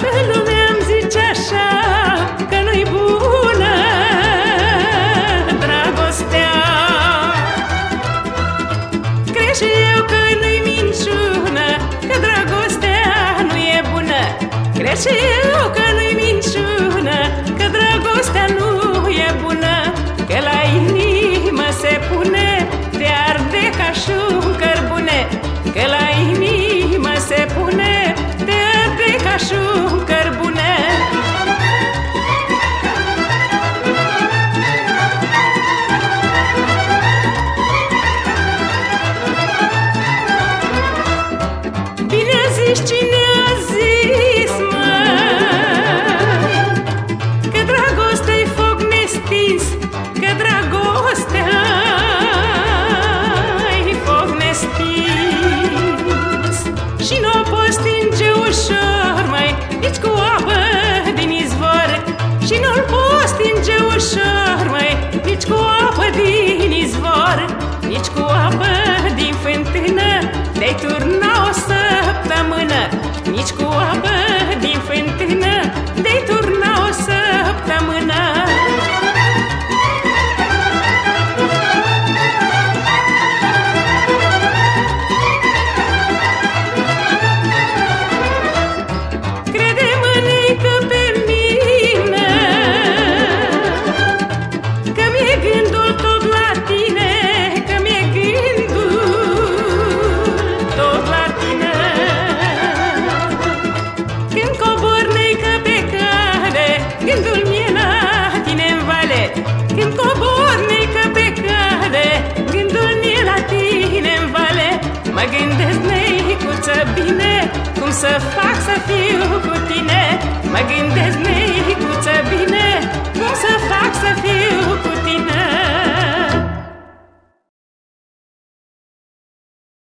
Toată lumea îmi zice așa Că nu-i bună dragostea. Cred și eu că nu-i minciună Că dragostea nu e bună. Cred și eu că nu-i minciună Că dragostea nu e bună. Că la inimă se pune Bine zici cine a zis, măi Că dragostea-i foc nestins Că dragostea-i foc nestins. Și nu o poți stinge ușor, mai Nici cu apă din izvor. Și nu-l poți stinge ușor, mai Nici cu apă din izvor. Nici cu apă din fântână Te-ai Mă gândesc, neicuță, bine? Cum să fac să fiu cu tine